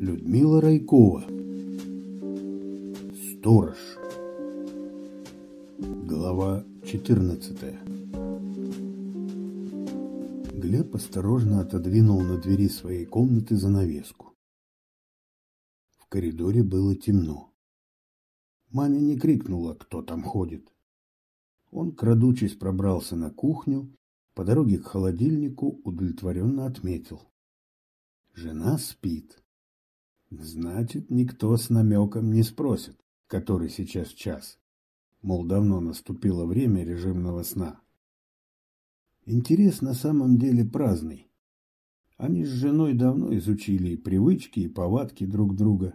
Людмила Райкова Сторож Глава 14 Глеб осторожно отодвинул на двери своей комнаты занавеску. В коридоре было темно. Маня не крикнула, кто там ходит. Он, крадучись, пробрался на кухню, по дороге к холодильнику удовлетворенно отметил. Жена спит. Значит, никто с намеком не спросит, который сейчас час. Мол, давно наступило время режимного сна. Интерес на самом деле праздный. Они с женой давно изучили и привычки, и повадки друг друга.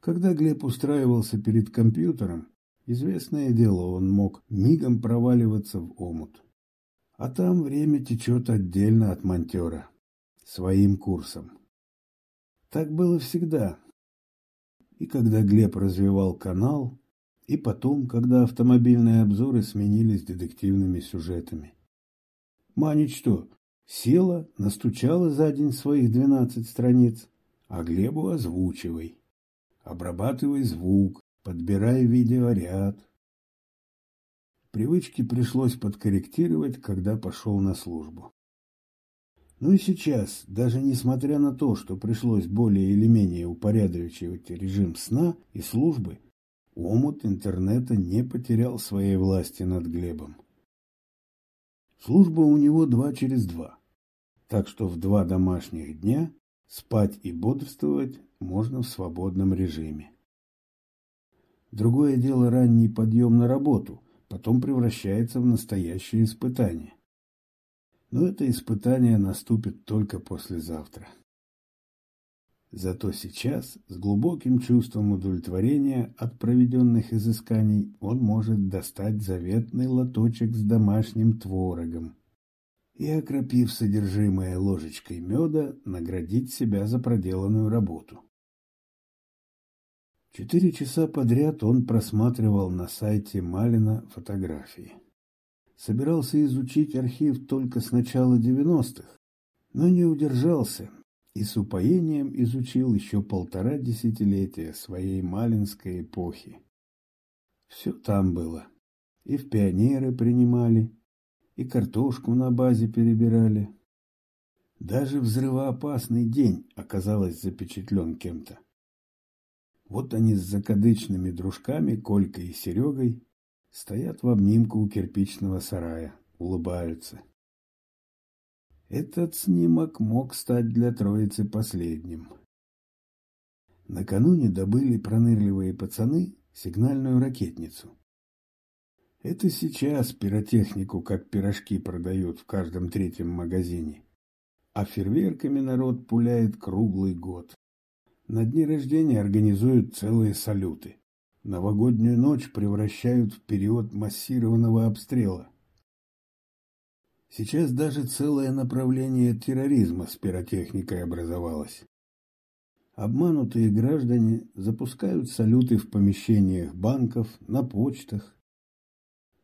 Когда Глеб устраивался перед компьютером, известное дело, он мог мигом проваливаться в омут. А там время течет отдельно от монтера, своим курсом. Так было всегда. И когда Глеб развивал канал, и потом, когда автомобильные обзоры сменились детективными сюжетами. Манич что, села, настучала за день своих двенадцать страниц, а Глебу озвучивай. Обрабатывай звук, подбирай видеоряд. Привычки пришлось подкорректировать, когда пошел на службу. Ну и сейчас, даже несмотря на то, что пришлось более или менее упорядочивать режим сна и службы, омут интернета не потерял своей власти над Глебом. Служба у него два через два, так что в два домашних дня спать и бодрствовать можно в свободном режиме. Другое дело ранний подъем на работу, потом превращается в настоящее испытание. Но это испытание наступит только послезавтра. Зато сейчас, с глубоким чувством удовлетворения от проведенных изысканий, он может достать заветный лоточек с домашним творогом и, окропив содержимое ложечкой меда, наградить себя за проделанную работу. Четыре часа подряд он просматривал на сайте Малина фотографии собирался изучить архив только с начала 90-х, но не удержался и с упоением изучил еще полтора десятилетия своей малинской эпохи. Все там было. И в пионеры принимали, и картошку на базе перебирали. Даже взрывоопасный день оказалось запечатлен кем-то. Вот они с закадычными дружками Колькой и Серегой Стоят в обнимку у кирпичного сарая, улыбаются. Этот снимок мог стать для троицы последним. Накануне добыли пронырливые пацаны сигнальную ракетницу. Это сейчас пиротехнику как пирожки продают в каждом третьем магазине. А фейерверками народ пуляет круглый год. На дни рождения организуют целые салюты. Новогоднюю ночь превращают в период массированного обстрела. Сейчас даже целое направление терроризма с пиротехникой образовалось. Обманутые граждане запускают салюты в помещениях банков, на почтах.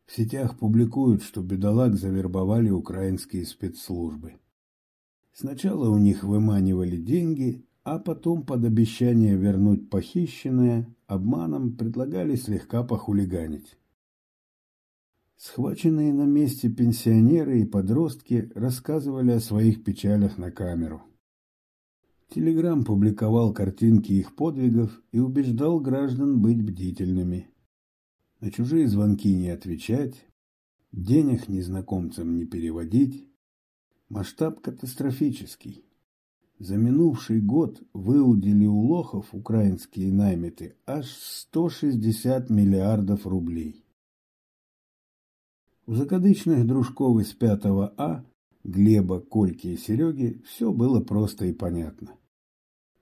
В сетях публикуют, что бедолаг завербовали украинские спецслужбы. Сначала у них выманивали деньги, а потом под обещание вернуть похищенное обманом предлагали слегка похулиганить. Схваченные на месте пенсионеры и подростки рассказывали о своих печалях на камеру. Телеграм публиковал картинки их подвигов и убеждал граждан быть бдительными. На чужие звонки не отвечать, денег незнакомцам не переводить. Масштаб катастрофический. За минувший год выудили у лохов украинские наймиты аж 160 миллиардов рублей. У закадычных дружков из 5 А, Глеба, Кольки и Сереги, все было просто и понятно.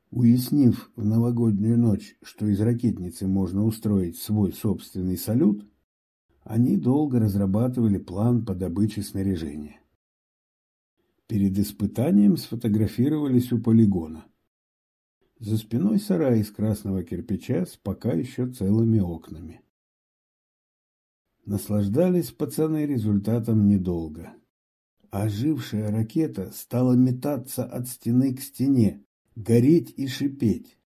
Уяснив в новогоднюю ночь, что из ракетницы можно устроить свой собственный салют, они долго разрабатывали план по добыче снаряжения. Перед испытанием сфотографировались у полигона. За спиной сарай из красного кирпича с пока еще целыми окнами. Наслаждались пацаны результатом недолго. ожившая ракета стала метаться от стены к стене, гореть и шипеть.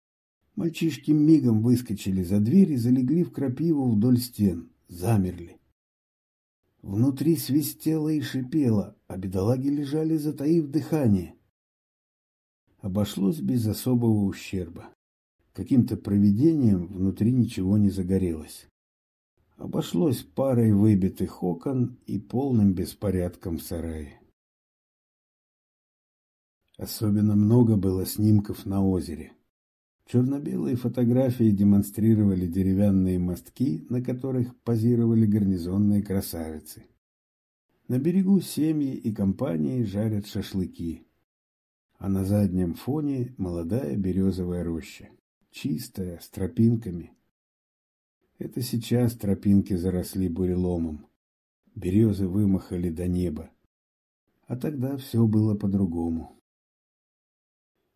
Мальчишки мигом выскочили за дверь и залегли в крапиву вдоль стен, замерли. Внутри свистело и шипело, а бедолаги лежали, затаив дыхание. Обошлось без особого ущерба. Каким-то провидением внутри ничего не загорелось. Обошлось парой выбитых окон и полным беспорядком в сарае. Особенно много было снимков на озере. Черно-белые фотографии демонстрировали деревянные мостки, на которых позировали гарнизонные красавицы. На берегу семьи и компании жарят шашлыки. А на заднем фоне молодая березовая роща, чистая, с тропинками, это сейчас тропинки заросли буреломом. Березы вымахали до неба. А тогда все было по-другому.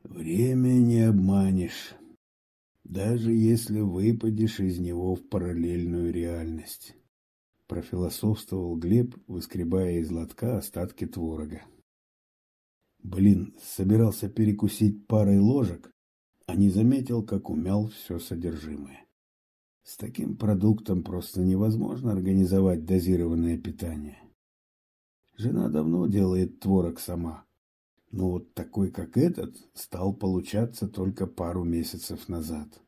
Время не обманешь, даже если выпадешь из него в параллельную реальность. Профилософствовал Глеб, выскребая из лотка остатки творога. Блин, собирался перекусить парой ложек, а не заметил, как умял все содержимое. С таким продуктом просто невозможно организовать дозированное питание. Жена давно делает творог сама, но вот такой, как этот, стал получаться только пару месяцев назад.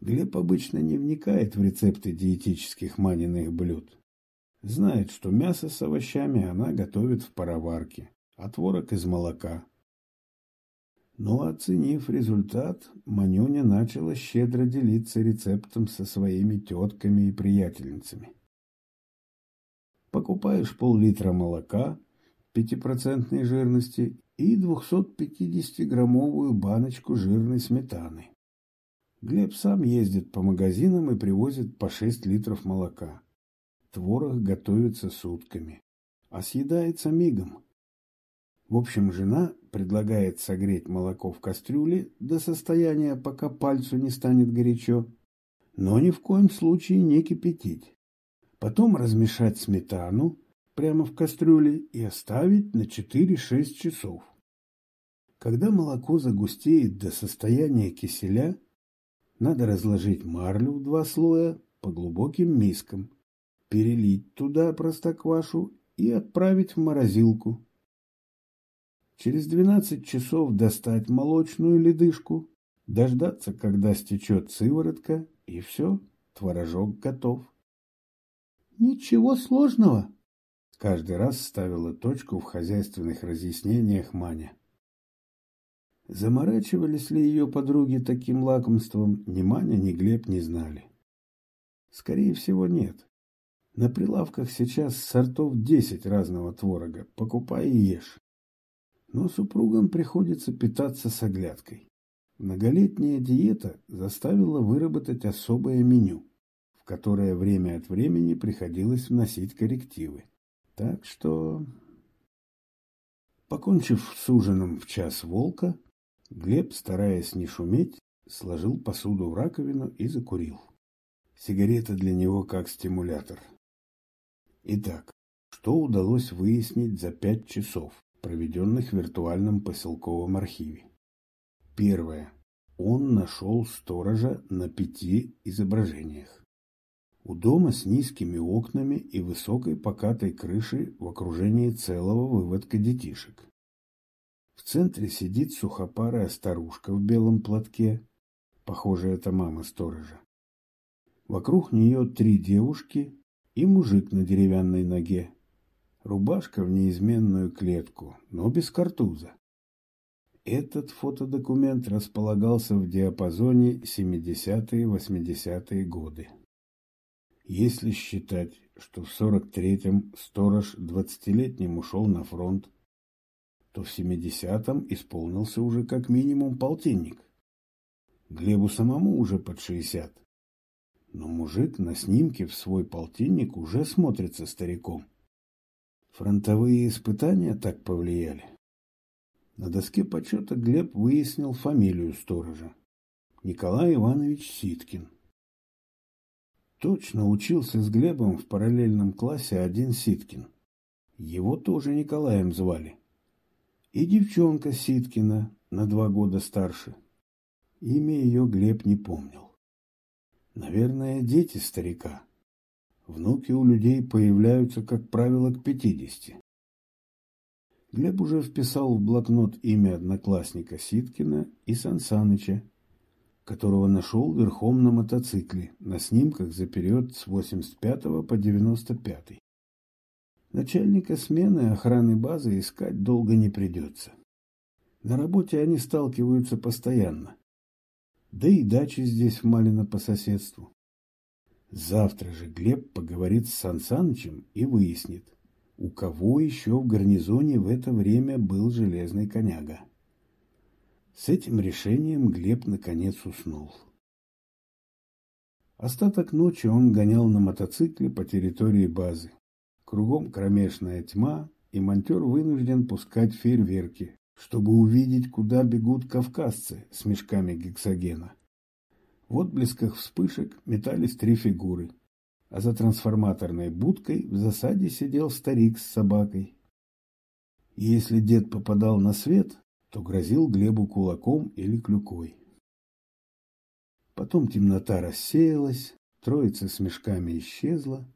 Глеб обычно не вникает в рецепты диетических маниных блюд. Знает, что мясо с овощами она готовит в пароварке, а творог из молока. Но, оценив результат, Манюня начала щедро делиться рецептом со своими тетками и приятельницами. Покупаешь пол-литра молока пятипроцентной жирности и 250-граммовую баночку жирной сметаны. Глеб сам ездит по магазинам и привозит по 6 литров молока. Творог готовится сутками, а съедается мигом. В общем, жена предлагает согреть молоко в кастрюле до состояния, пока пальцу не станет горячо, но ни в коем случае не кипятить. Потом размешать сметану прямо в кастрюле и оставить на 4-6 часов. Когда молоко загустеет до состояния киселя, надо разложить марлю в два слоя по глубоким мискам, перелить туда простоквашу и отправить в морозилку. Через двенадцать часов достать молочную ледышку, дождаться, когда стечет сыворотка, и все, творожок готов. Ничего сложного, каждый раз ставила точку в хозяйственных разъяснениях Маня. Заморачивались ли ее подруги таким лакомством, ни Маня, ни Глеб не знали. Скорее всего, нет. На прилавках сейчас сортов десять разного творога. Покупай и ешь но супругам приходится питаться с оглядкой. Многолетняя диета заставила выработать особое меню, в которое время от времени приходилось вносить коррективы. Так что... Покончив с ужином в час волка, Глеб, стараясь не шуметь, сложил посуду в раковину и закурил. Сигарета для него как стимулятор. Итак, что удалось выяснить за пять часов? проведенных в виртуальном поселковом архиве. Первое. Он нашел сторожа на пяти изображениях. У дома с низкими окнами и высокой покатой крышей в окружении целого выводка детишек. В центре сидит сухопарая старушка в белом платке. Похоже, это мама сторожа. Вокруг нее три девушки и мужик на деревянной ноге. Рубашка в неизменную клетку, но без картуза. Этот фотодокумент располагался в диапазоне 70-80-е годы. Если считать, что в 43-м сторож 20-летним ушел на фронт, то в 70-м исполнился уже как минимум полтинник. Глебу самому уже под 60. Но мужик на снимке в свой полтинник уже смотрится стариком. Фронтовые испытания так повлияли. На доске почета Глеб выяснил фамилию сторожа. Николай Иванович Ситкин. Точно учился с Глебом в параллельном классе один Ситкин. Его тоже Николаем звали. И девчонка Ситкина на два года старше. Имя ее Глеб не помнил. Наверное, дети старика. Внуки у людей появляются, как правило, к пятидесяти. Глеб уже вписал в блокнот имя одноклассника Ситкина и Сансаныча, которого нашел верхом на мотоцикле на снимках за период с 85 по 95. Начальника смены охраны базы искать долго не придется. На работе они сталкиваются постоянно. Да и дачи здесь в Малино по соседству. Завтра же Глеб поговорит с Сан Санычем и выяснит, у кого еще в гарнизоне в это время был железный коняга. С этим решением Глеб наконец уснул. Остаток ночи он гонял на мотоцикле по территории базы. Кругом кромешная тьма, и монтер вынужден пускать фейерверки, чтобы увидеть, куда бегут кавказцы с мешками гексогена. В отблесках вспышек метались три фигуры, а за трансформаторной будкой в засаде сидел старик с собакой. И если дед попадал на свет, то грозил Глебу кулаком или клюкой. Потом темнота рассеялась, троица с мешками исчезла,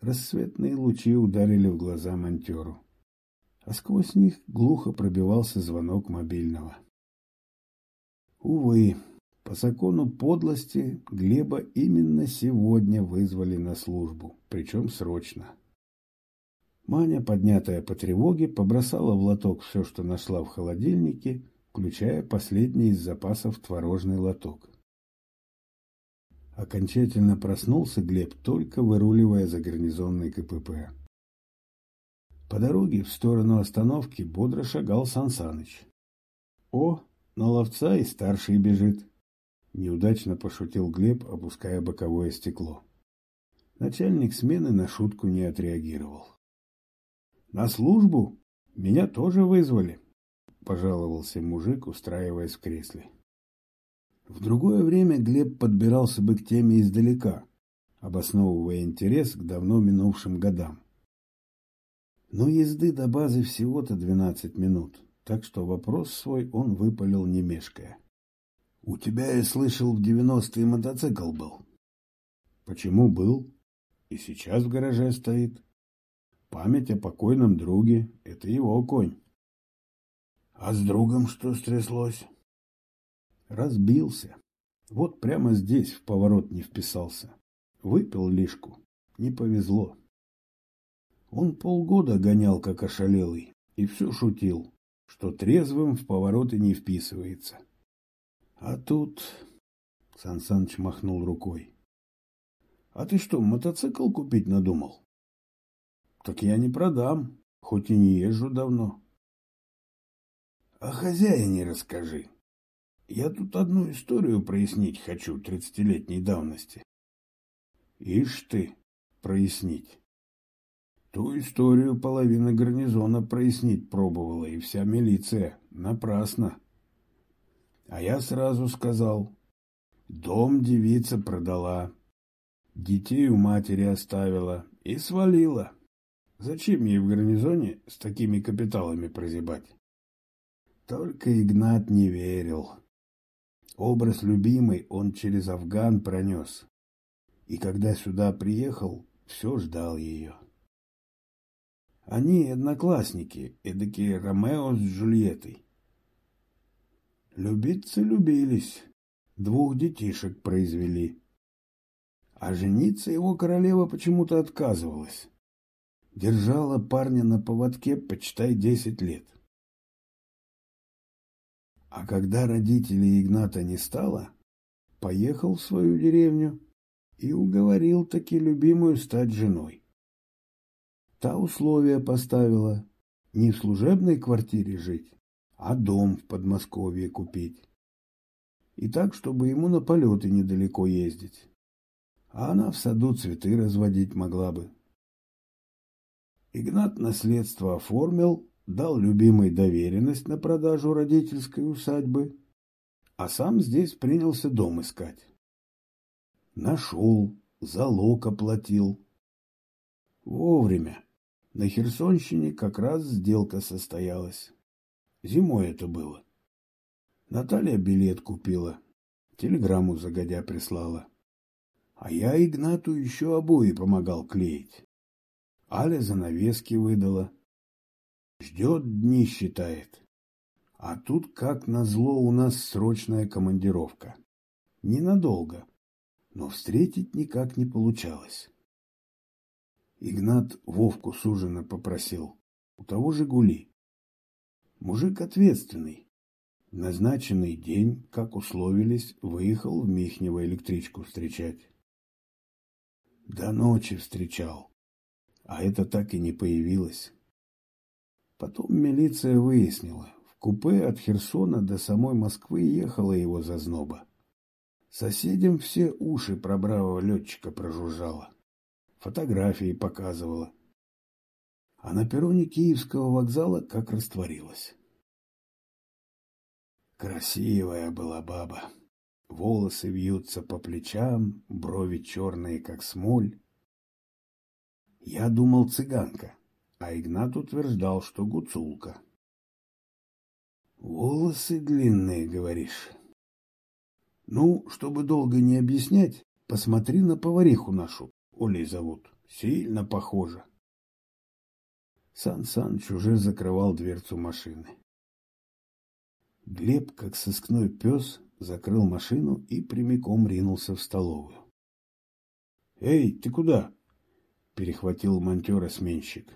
рассветные лучи ударили в глаза монтеру, а сквозь них глухо пробивался звонок мобильного. Увы, по закону подлости Глеба именно сегодня вызвали на службу, причем срочно. Маня, поднятая по тревоге, побросала в лоток все, что нашла в холодильнике, включая последний из запасов творожный лоток. Окончательно проснулся Глеб, только выруливая за гарнизонный КПП. По дороге в сторону остановки бодро шагал Сансаныч. «О, на ловца и старший бежит!» Неудачно пошутил Глеб, опуская боковое стекло. Начальник смены на шутку не отреагировал. На службу? Меня тоже вызвали, пожаловался мужик, устраиваясь в кресле. В другое время Глеб подбирался бы к теме издалека, обосновывая интерес к давно минувшим годам. Но езды до базы всего-то 12 минут, так что вопрос свой он выпалил не мешкая. «У тебя, я слышал, в девяностые мотоцикл был». «Почему был? И сейчас в гараже стоит». Память о покойном друге — это его конь. А с другом что стряслось? Разбился. Вот прямо здесь в поворот не вписался. Выпил лишку. Не повезло. Он полгода гонял, как ошалелый, и все шутил, что трезвым в повороты не вписывается. А тут... Сан Саныч махнул рукой. — А ты что, мотоцикл купить надумал? Так я не продам, хоть и не езжу давно. О хозяине расскажи. Я тут одну историю прояснить хочу тридцатилетней давности. Ишь ты, прояснить. Ту историю половина гарнизона прояснить пробовала, и вся милиция. Напрасно. А я сразу сказал. Дом девица продала. Детей у матери оставила и свалила. Зачем ей в гарнизоне с такими капиталами прозябать? Только Игнат не верил. Образ любимый он через Афган пронес. И когда сюда приехал, все ждал ее. Они одноклассники, эдакие Ромео с Джульеттой. Любиться любились, двух детишек произвели. А жениться его королева почему-то отказывалась. Держала парня на поводке, почитай, десять лет. А когда родителей Игната не стало, поехал в свою деревню и уговорил таки любимую стать женой. Та условия поставила не в служебной квартире жить, а дом в Подмосковье купить. И так, чтобы ему на полеты недалеко ездить. А она в саду цветы разводить могла бы. Игнат наследство оформил, дал любимой доверенность на продажу родительской усадьбы, а сам здесь принялся дом искать. Нашел, залог оплатил. Вовремя. На Херсонщине как раз сделка состоялась. Зимой это было. Наталья билет купила, телеграмму загодя прислала. А я Игнату еще обои помогал клеить. Аля занавески выдала. Ждет дни, считает. А тут, как назло, у нас срочная командировка. Ненадолго, но встретить никак не получалось. Игнат Вовку суженно попросил. У того же гули. Мужик ответственный. В назначенный день, как условились, выехал в Михнево электричку встречать. До ночи встречал, а это так и не появилось. Потом милиция выяснила, в купе от Херсона до самой Москвы ехала его зазноба. Соседям все уши про бравого летчика прожужжало фотографии показывала. А на перроне Киевского вокзала как растворилась. Красивая была баба. Волосы вьются по плечам, брови черные, как смоль. Я думал цыганка, а Игнат утверждал, что гуцулка. Волосы длинные, говоришь. Ну, чтобы долго не объяснять, посмотри на повариху нашу, Олей зовут. Сильно похоже. Сан Саныч уже закрывал дверцу машины. Глеб, как сыскной пес, закрыл машину и прямиком ринулся в столовую. «Эй, ты куда?» — перехватил монтера сменщик.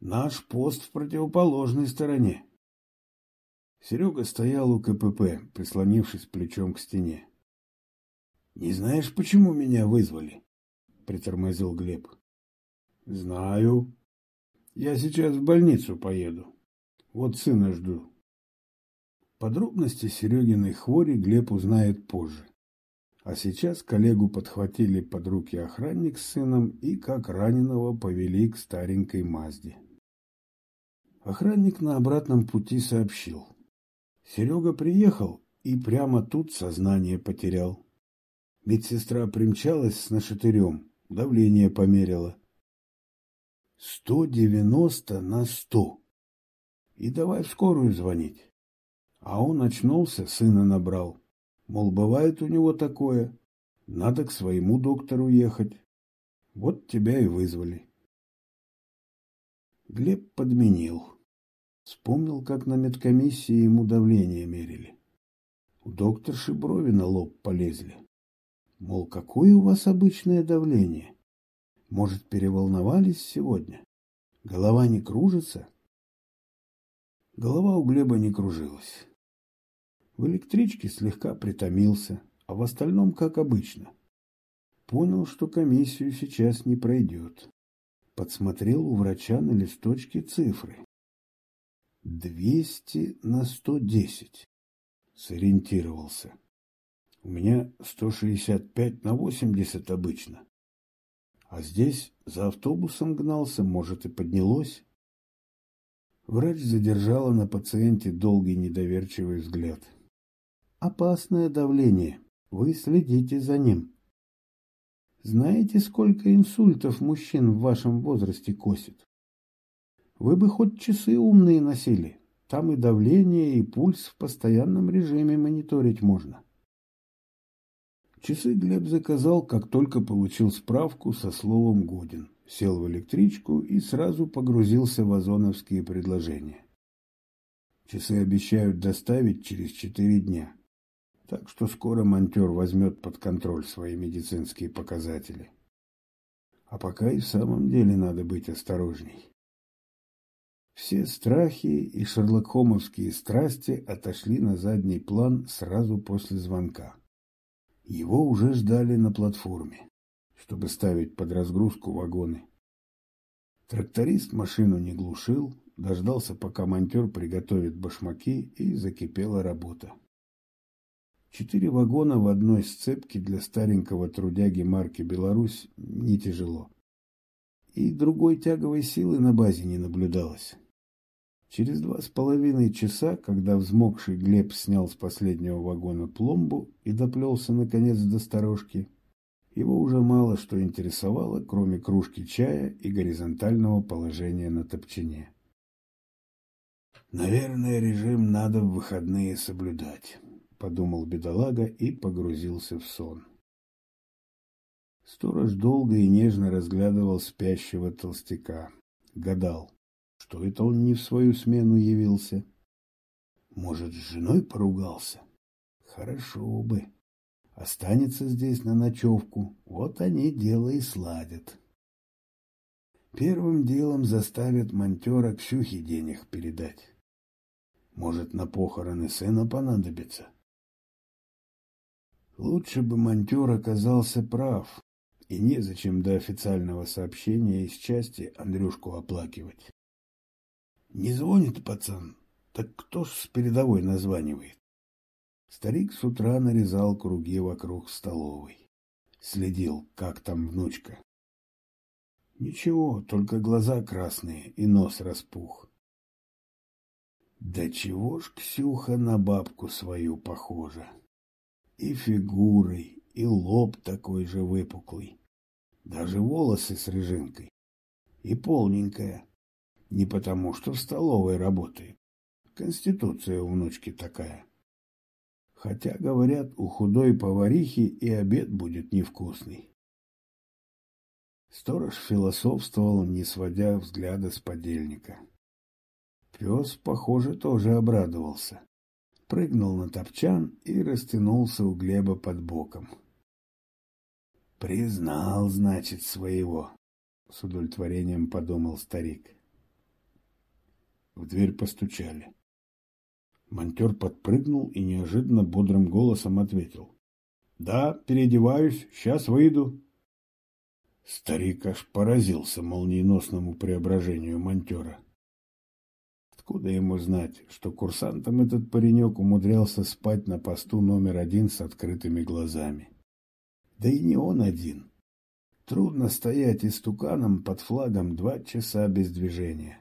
«Наш пост в противоположной стороне». Серега стоял у КПП, прислонившись плечом к стене. «Не знаешь, почему меня вызвали?» — притормозил Глеб. «Знаю. Я сейчас в больницу поеду. Вот сына жду». Подробности Серегиной хвори Глеб узнает позже. А сейчас коллегу подхватили под руки охранник с сыном и, как раненого, повели к старенькой Мазде. Охранник на обратном пути сообщил. Серега приехал и прямо тут сознание потерял. Медсестра примчалась с нашатырем, давление померила. Сто девяносто на сто. И давай в скорую звонить. А он очнулся, сына набрал. Мол, бывает у него такое. Надо к своему доктору ехать. Вот тебя и вызвали. Глеб подменил. Вспомнил, как на медкомиссии ему давление мерили. У докторши брови на лоб полезли. Мол, какое у вас обычное давление? Может, переволновались сегодня? Голова не кружится? Голова у Глеба не кружилась. В электричке слегка притомился, а в остальном как обычно. Понял, что комиссию сейчас не пройдет. Подсмотрел у врача на листочке цифры. Двести на сто десять. Сориентировался. У меня 165 на 80 обычно. А здесь за автобусом гнался, может, и поднялось. Врач задержала на пациенте долгий недоверчивый взгляд. Опасное давление. Вы следите за ним. Знаете, сколько инсультов мужчин в вашем возрасте косит? Вы бы хоть часы умные носили. Там и давление, и пульс в постоянном режиме мониторить можно. Часы Глеб заказал, как только получил справку со словом «годен». Сел в электричку и сразу погрузился в озоновские предложения. Часы обещают доставить через четыре дня. Так что скоро монтер возьмет под контроль свои медицинские показатели. А пока и в самом деле надо быть осторожней. Все страхи и шерлокхомовские страсти отошли на задний план сразу после звонка. Его уже ждали на платформе, чтобы ставить под разгрузку вагоны. Тракторист машину не глушил, дождался, пока монтер приготовит башмаки, и закипела работа. Четыре вагона в одной сцепке для старенького трудяги марки «Беларусь» не тяжело. И другой тяговой силы на базе не наблюдалось. Через два с половиной часа, когда взмокший Глеб снял с последнего вагона пломбу и доплелся наконец до сторожки, Его уже мало что интересовало, кроме кружки чая и горизонтального положения на топчине. «Наверное, режим надо в выходные соблюдать», — подумал бедолага и погрузился в сон. Сторож долго и нежно разглядывал спящего толстяка. Гадал, что это он не в свою смену явился. Может, с женой поругался? Хорошо бы. Останется здесь на ночевку, вот они дело и сладят. Первым делом заставят монтера Ксюхе денег передать. Может, на похороны сына понадобится. Лучше бы монтер оказался прав, и незачем до официального сообщения из части Андрюшку оплакивать. Не звонит пацан, так кто ж с передовой названивает? Старик с утра нарезал круги вокруг столовой. Следил, как там внучка. Ничего, только глаза красные и нос распух. Да чего ж Ксюха на бабку свою похожа? И фигурой, и лоб такой же выпуклый. Даже волосы с рыжинкой. И полненькая. Не потому, что в столовой работает. Конституция у внучки такая. Хотя, говорят, у худой поварихи и обед будет невкусный. Сторож философствовал, не сводя взгляда с подельника. Пес, похоже, тоже обрадовался. Прыгнул на топчан и растянулся у Глеба под боком. «Признал, значит, своего», — с удовлетворением подумал старик. В дверь постучали. Монтер подпрыгнул и неожиданно бодрым голосом ответил. «Да, переодеваюсь, сейчас выйду». Старик аж поразился молниеносному преображению монтера. Откуда ему знать, что курсантом этот паренек умудрялся спать на посту номер один с открытыми глазами? Да и не он один. Трудно стоять истуканом под флагом два часа без движения.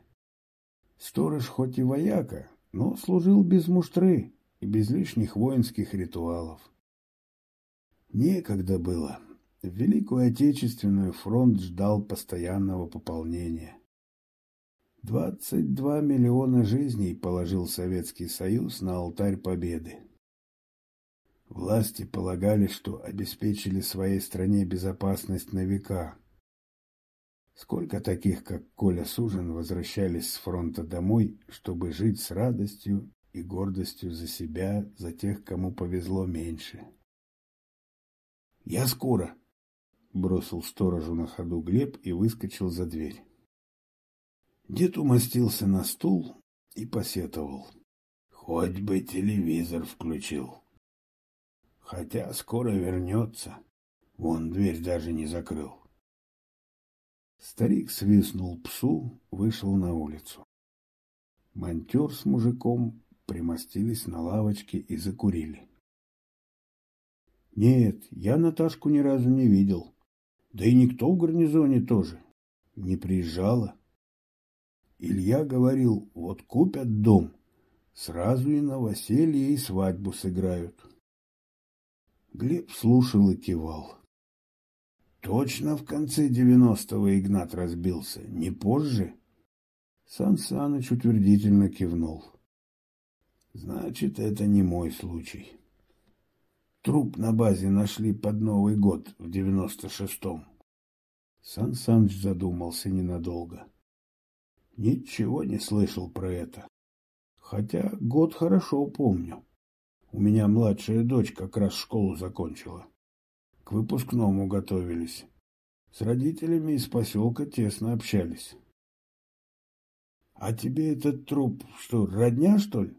Сторож хоть и вояка, но служил без муштры и без лишних воинских ритуалов. Некогда было. Великую Отечественную фронт ждал постоянного пополнения. 22 миллиона жизней положил Советский Союз на алтарь победы. Власти полагали, что обеспечили своей стране безопасность на века. Сколько таких, как Коля Сужин, возвращались с фронта домой, чтобы жить с радостью и гордостью за себя, за тех, кому повезло меньше. «Я скоро!» — бросил сторожу на ходу Глеб и выскочил за дверь. Дед умостился на стул и посетовал. «Хоть бы телевизор включил. Хотя скоро вернется. Вон дверь даже не закрыл». Старик свистнул псу, вышел на улицу. Монтер с мужиком примостились на лавочке и закурили. Нет, я Наташку ни разу не видел. Да и никто в гарнизоне тоже. Не приезжала. Илья говорил, вот купят дом, сразу и новоселье, и свадьбу сыграют. Глеб слушал и кивал. Точно в конце девяностого Игнат разбился, не позже? Сан Саныч утвердительно кивнул. Значит, это не мой случай. Труп на базе нашли под Новый год в девяносто шестом. Сан Саныч задумался ненадолго. Ничего не слышал про это. Хотя год хорошо помню. У меня младшая дочь как раз школу закончила. К выпускному готовились. С родителями из поселка тесно общались. А тебе этот труп что, родня, что ли?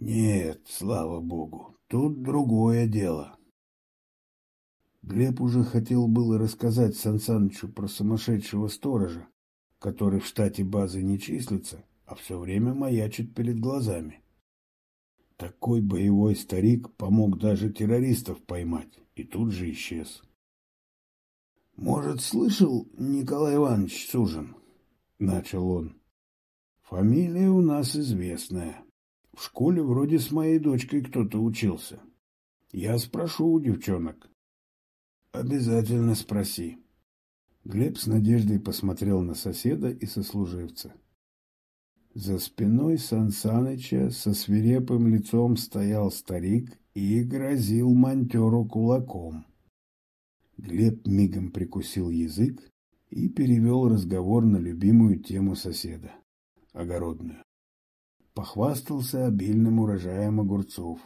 Нет, слава богу, тут другое дело. Глеб уже хотел было рассказать Сансанычу про сумасшедшего сторожа, который в штате базы не числится, а все время маячит перед глазами. Такой боевой старик помог даже террористов поймать и тут же исчез. «Может, слышал Николай Иванович Сужин?» — начал он. «Фамилия у нас известная. В школе вроде с моей дочкой кто-то учился. Я спрошу у девчонок». Обязательно спроси. Глеб с надеждой посмотрел на соседа и сослуживца. За спиной Сансаныча со свирепым лицом стоял старик и грозил монтеру кулаком. Глеб мигом прикусил язык и перевел разговор на любимую тему соседа – огородную. Похвастался обильным урожаем огурцов.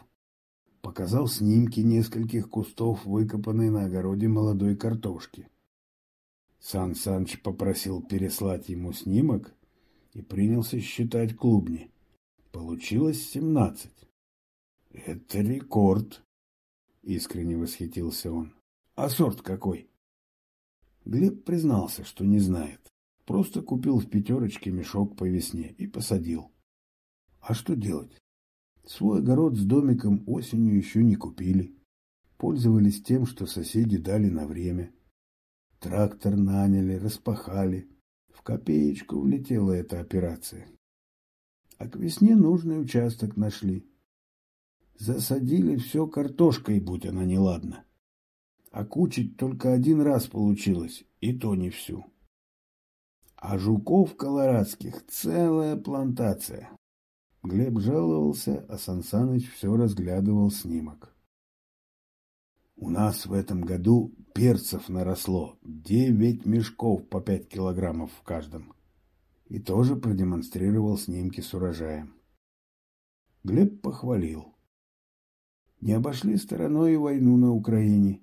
Показал снимки нескольких кустов, выкопанной на огороде молодой картошки – Сан Саныч попросил переслать ему снимок и принялся считать клубни. Получилось семнадцать. Это рекорд, искренне восхитился он. А сорт какой? Глеб признался, что не знает. Просто купил в пятерочке мешок по весне и посадил. А что делать? Свой огород с домиком осенью еще не купили. Пользовались тем, что соседи дали на время. Трактор наняли, распахали. В копеечку влетела эта операция. А к весне нужный участок нашли. Засадили все картошкой, будь она неладна. А кучить только один раз получилось, и то не всю. А жуков колорадских целая плантация. Глеб жаловался, а Сансаныч все разглядывал снимок. У нас в этом году перцев наросло девять мешков по пять килограммов в каждом. И тоже продемонстрировал снимки с урожаем. Глеб похвалил. Не обошли стороной и войну на Украине.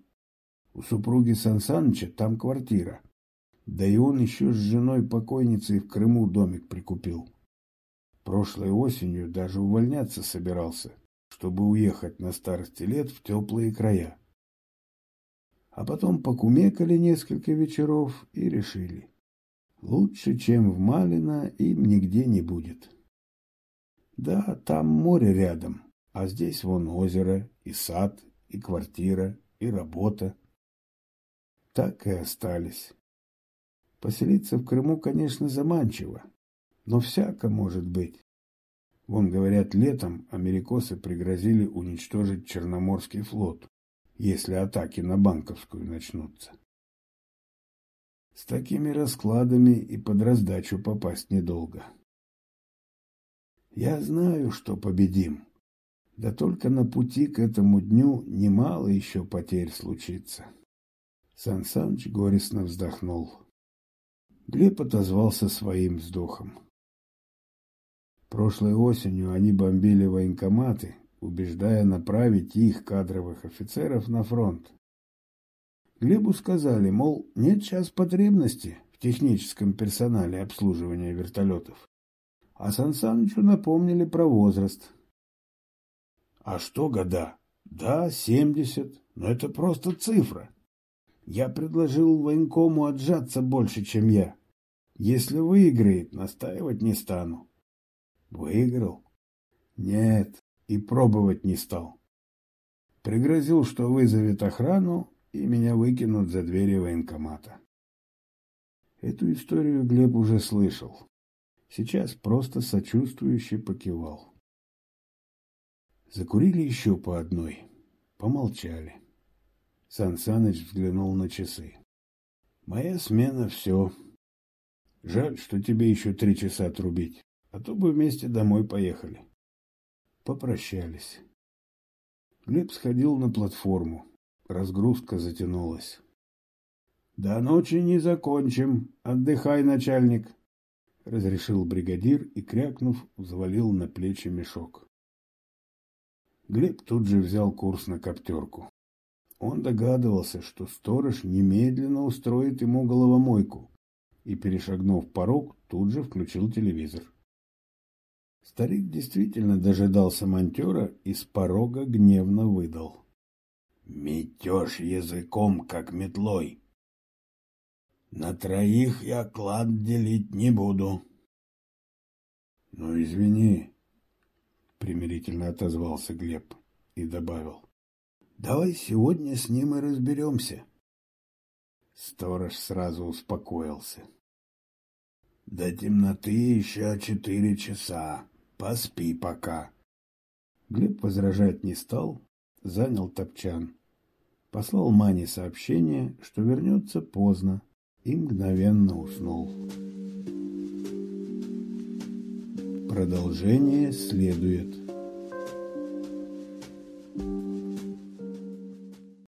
У супруги Сансаныча там квартира. Да и он еще с женой покойницей в Крыму домик прикупил. Прошлой осенью даже увольняться собирался, чтобы уехать на старости лет в теплые края а потом покумекали несколько вечеров и решили. Лучше, чем в Малино, им нигде не будет. Да, там море рядом, а здесь вон озеро, и сад, и квартира, и работа. Так и остались. Поселиться в Крыму, конечно, заманчиво, но всяко может быть. Вон, говорят, летом америкосы пригрозили уничтожить Черноморский флот если атаки на банковскую начнутся. С такими раскладами и под раздачу попасть недолго. Я знаю, что победим. Да только на пути к этому дню немало еще потерь случится. Сан Саныч горестно вздохнул. Глеб отозвался своим вздохом. Прошлой осенью они бомбили военкоматы, убеждая направить их кадровых офицеров на фронт. Глебу сказали, мол, нет сейчас потребности в техническом персонале обслуживания вертолетов. А Сан Санычу напомнили про возраст. А что года? Да, семьдесят, но это просто цифра. Я предложил военкому отжаться больше, чем я. Если выиграет, настаивать не стану. Выиграл? Нет, и пробовать не стал. Пригрозил, что вызовет охрану и меня выкинут за двери военкомата. Эту историю Глеб уже слышал. Сейчас просто сочувствующе покивал. Закурили еще по одной. Помолчали. Сан взглянул на часы. Моя смена все. Жаль, что тебе еще три часа трубить, а то бы вместе домой поехали. Попрощались. Глеб сходил на платформу. Разгрузка затянулась. «До ночи не закончим. Отдыхай, начальник!» Разрешил бригадир и, крякнув, взвалил на плечи мешок. Глеб тут же взял курс на коптерку. Он догадывался, что сторож немедленно устроит ему головомойку, и, перешагнув порог, тут же включил телевизор. Старик действительно дожидался монтера и с порога гневно выдал. «Метешь языком, как метлой. На троих я клад делить не буду». «Ну, извини», — примирительно отозвался Глеб и добавил. «Давай сегодня с ним и разберемся». Сторож сразу успокоился. «До темноты еще четыре часа. Поспи пока. Глеб возражать не стал, занял топчан. Послал Мане сообщение, что вернется поздно, и мгновенно уснул. Продолжение следует.